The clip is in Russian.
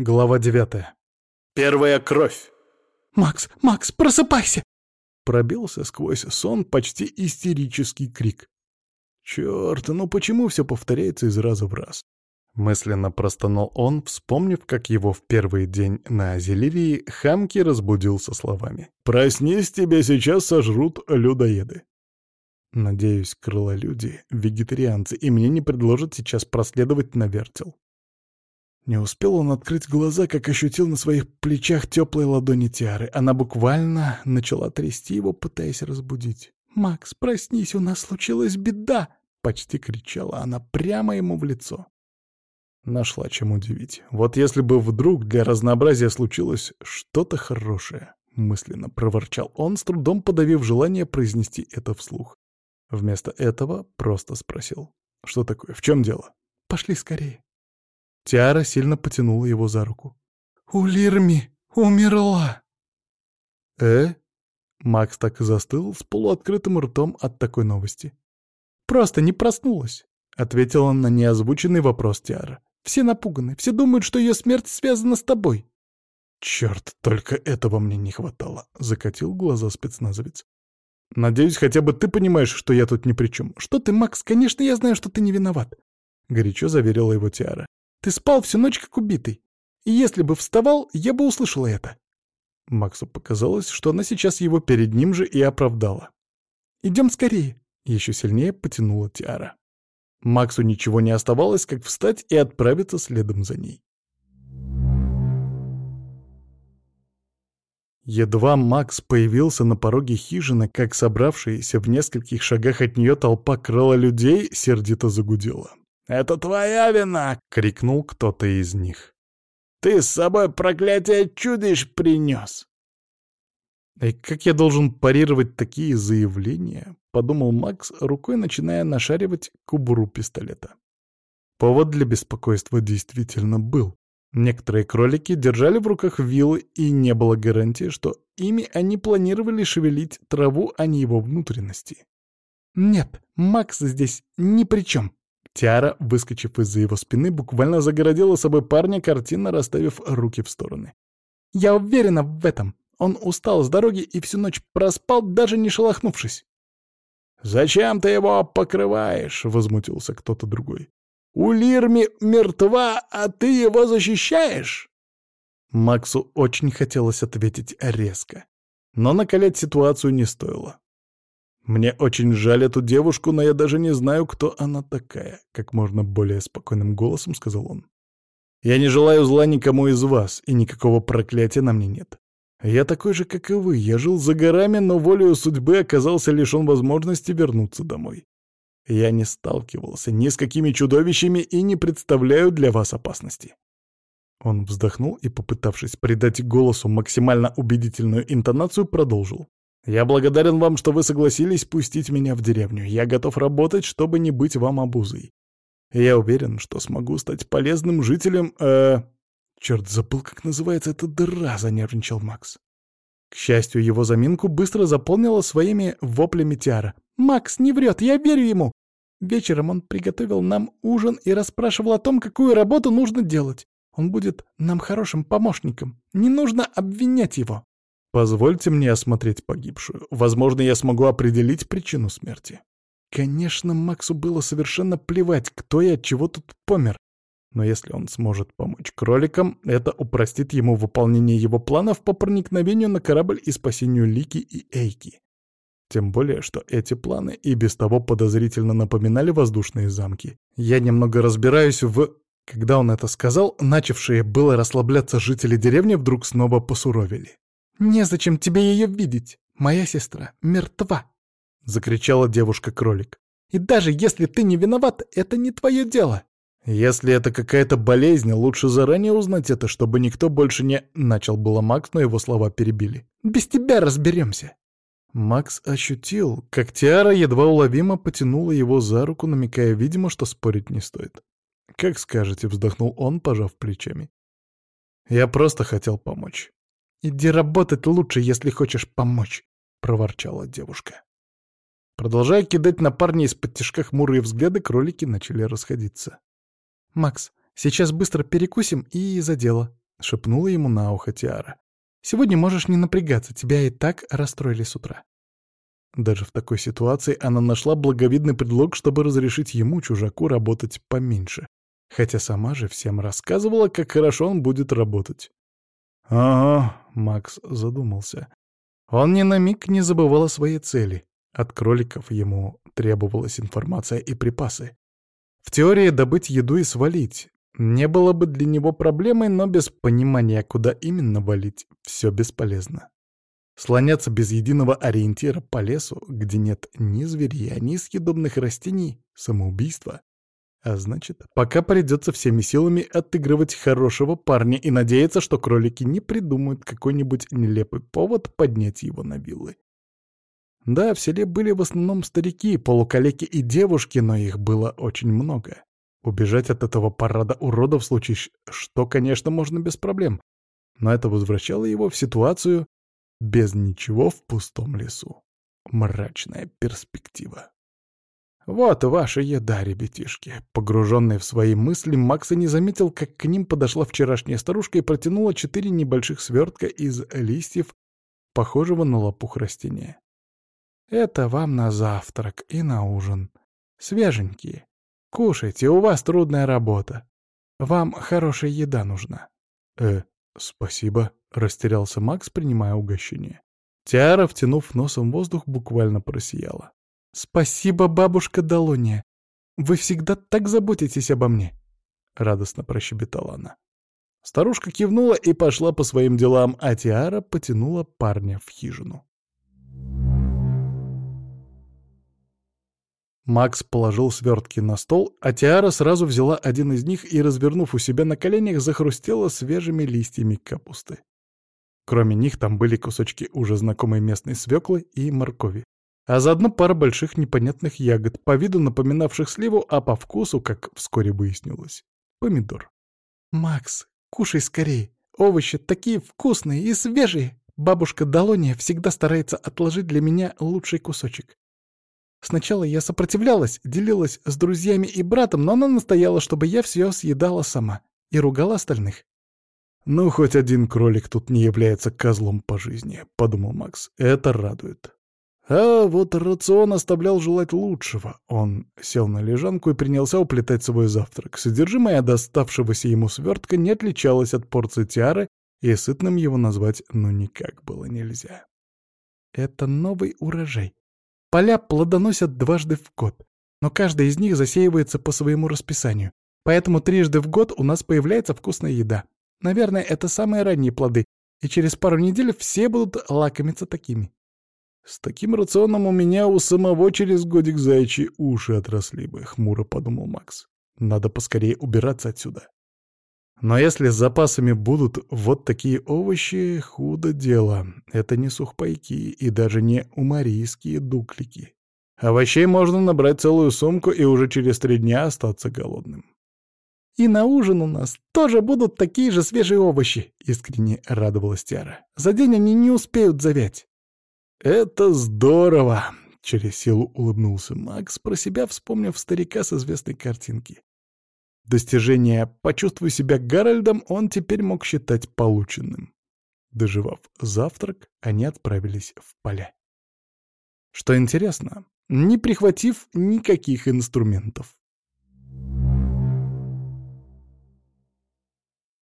Глава девятая. Первая кровь. «Макс, Макс, просыпайся!» Пробился сквозь сон почти истерический крик. Черт, ну почему все повторяется из раза в раз? Мысленно простонал он, вспомнив, как его в первый день на Азелирии Хамки разбудил со словами. «Проснись, тебя сейчас сожрут людоеды». Надеюсь, крылолюди — вегетарианцы, и мне не предложат сейчас проследовать на вертел. Не успел он открыть глаза, как ощутил на своих плечах теплые ладони Тиары. Она буквально начала трясти его, пытаясь разбудить. «Макс, проснись, у нас случилась беда!» — почти кричала она прямо ему в лицо. Нашла чем удивить. Вот если бы вдруг для разнообразия случилось что-то хорошее, мысленно проворчал он, с трудом подавив желание произнести это вслух. Вместо этого просто спросил. «Что такое? В чем дело?» «Пошли скорее». Тиара сильно потянула его за руку. «Улирми умерла!» «Э?» Макс так и застыл с полуоткрытым ртом от такой новости. «Просто не проснулась», — ответила на неозвученный вопрос Тиара. «Все напуганы, все думают, что ее смерть связана с тобой». «Черт, только этого мне не хватало», — закатил глаза спецназовец. «Надеюсь, хотя бы ты понимаешь, что я тут ни при чем». «Что ты, Макс? Конечно, я знаю, что ты не виноват», — горячо заверила его Тиара. Ты спал всю ночь как убитый. И если бы вставал, я бы услышала это». Максу показалось, что она сейчас его перед ним же и оправдала. «Идем скорее», — еще сильнее потянула Тиара. Максу ничего не оставалось, как встать и отправиться следом за ней. Едва Макс появился на пороге хижины, как собравшаяся в нескольких шагах от нее толпа крыла людей сердито загудела. «Это твоя вина!» — крикнул кто-то из них. «Ты с собой проклятие чудищ принес!» «И как я должен парировать такие заявления?» — подумал Макс, рукой начиная нашаривать кубуру пистолета. Повод для беспокойства действительно был. Некоторые кролики держали в руках вилы, и не было гарантии, что ими они планировали шевелить траву, а не его внутренности. «Нет, Макс здесь ни при чем», Тиара, выскочив из-за его спины, буквально загородила собой парня, картинно расставив руки в стороны. «Я уверена в этом. Он устал с дороги и всю ночь проспал, даже не шелохнувшись». «Зачем ты его покрываешь?» — возмутился кто-то другой. «У Лирми мертва, а ты его защищаешь?» Максу очень хотелось ответить резко, но накалять ситуацию не стоило. «Мне очень жаль эту девушку, но я даже не знаю, кто она такая», — как можно более спокойным голосом сказал он. «Я не желаю зла никому из вас, и никакого проклятия на мне нет. Я такой же, как и вы. Я жил за горами, но волею судьбы оказался лишен возможности вернуться домой. Я не сталкивался ни с какими чудовищами и не представляю для вас опасности». Он вздохнул и, попытавшись придать голосу максимально убедительную интонацию, продолжил. Я благодарен вам, что вы согласились пустить меня в деревню. Я готов работать, чтобы не быть вам обузой. Я уверен, что смогу стать полезным жителем, э... Черт, забыл, как называется эта дыра, занервничал Макс. К счастью, его заминку быстро заполнила своими воплями Тиара. «Макс не врет, я верю ему!» Вечером он приготовил нам ужин и расспрашивал о том, какую работу нужно делать. Он будет нам хорошим помощником. Не нужно обвинять его. Позвольте мне осмотреть погибшую. Возможно, я смогу определить причину смерти. Конечно, Максу было совершенно плевать, кто и от чего тут помер. Но если он сможет помочь кроликам, это упростит ему выполнение его планов по проникновению на корабль и спасению Лики и Эйки. Тем более, что эти планы и без того подозрительно напоминали воздушные замки. Я немного разбираюсь в... Когда он это сказал, начавшие было расслабляться жители деревни вдруг снова посуровили. «Незачем тебе ее видеть. Моя сестра мертва!» — закричала девушка-кролик. «И даже если ты не виноват, это не твое дело!» «Если это какая-то болезнь, лучше заранее узнать это, чтобы никто больше не...» Начал было Макс, но его слова перебили. «Без тебя разберемся!» Макс ощутил, как Тиара едва уловимо потянула его за руку, намекая, видимо, что спорить не стоит. «Как скажете», — вздохнул он, пожав плечами. «Я просто хотел помочь». «Иди работать лучше, если хочешь помочь», — проворчала девушка. Продолжая кидать на парня из-под тяжка хмурые взгляды, кролики начали расходиться. «Макс, сейчас быстро перекусим и за дело», — шепнула ему на ухо Тиара. «Сегодня можешь не напрягаться, тебя и так расстроили с утра». Даже в такой ситуации она нашла благовидный предлог, чтобы разрешить ему, чужаку, работать поменьше. Хотя сама же всем рассказывала, как хорошо он будет работать. «Ага», — Макс задумался. Он ни на миг не забывал о своей цели. От кроликов ему требовалась информация и припасы. В теории добыть еду и свалить. Не было бы для него проблемой, но без понимания, куда именно валить, все бесполезно. Слоняться без единого ориентира по лесу, где нет ни зверя, ни съедобных растений — самоубийство. А значит, пока придется всеми силами отыгрывать хорошего парня и надеяться, что кролики не придумают какой-нибудь нелепый повод поднять его на виллы. Да, в селе были в основном старики, полукалеки и девушки, но их было очень много. Убежать от этого парада уродов в случае что, конечно, можно без проблем. Но это возвращало его в ситуацию без ничего в пустом лесу. Мрачная перспектива. «Вот ваша еда, ребятишки!» Погруженный в свои мысли, Макс и не заметил, как к ним подошла вчерашняя старушка и протянула четыре небольших свертка из листьев, похожего на лопух растения. «Это вам на завтрак и на ужин. Свеженькие. Кушайте, у вас трудная работа. Вам хорошая еда нужна». «Э, спасибо», — растерялся Макс, принимая угощение. Тиара, втянув носом воздух, буквально просияла. «Спасибо, бабушка Долония. Вы всегда так заботитесь обо мне!» — радостно прощебетала она. Старушка кивнула и пошла по своим делам, а Тиара потянула парня в хижину. Макс положил свертки на стол, а Тиара сразу взяла один из них и, развернув у себя на коленях, захрустела свежими листьями капусты. Кроме них там были кусочки уже знакомой местной свеклы и моркови а заодно пара больших непонятных ягод, по виду напоминавших сливу, а по вкусу, как вскоре выяснилось, помидор. «Макс, кушай скорее, овощи такие вкусные и свежие!» Бабушка Долония всегда старается отложить для меня лучший кусочек. Сначала я сопротивлялась, делилась с друзьями и братом, но она настояла, чтобы я все съедала сама и ругала остальных. «Ну, хоть один кролик тут не является козлом по жизни», — подумал Макс. «Это радует». А вот рацион оставлял желать лучшего. Он сел на лежанку и принялся уплетать свой завтрак. Содержимое доставшегося ему свертка не отличалось от порции тиары, и сытным его назвать ну никак было нельзя. Это новый урожай. Поля плодоносят дважды в год, но каждый из них засеивается по своему расписанию. Поэтому трижды в год у нас появляется вкусная еда. Наверное, это самые ранние плоды, и через пару недель все будут лакомиться такими. С таким рационом у меня у самого через годик заячьи уши отросли бы, — хмуро подумал Макс. Надо поскорее убираться отсюда. Но если с запасами будут вот такие овощи, худо дело. Это не сухпайки и даже не умарийские дуклики. Овощей можно набрать целую сумку и уже через три дня остаться голодным. «И на ужин у нас тоже будут такие же свежие овощи», — искренне радовалась Тиара. «За день они не успеют завять». «Это здорово!» — через силу улыбнулся Макс, про себя вспомнив старика с известной картинки. Достижение «почувствуй себя Гарольдом» он теперь мог считать полученным. Доживав завтрак, они отправились в поля. Что интересно, не прихватив никаких инструментов.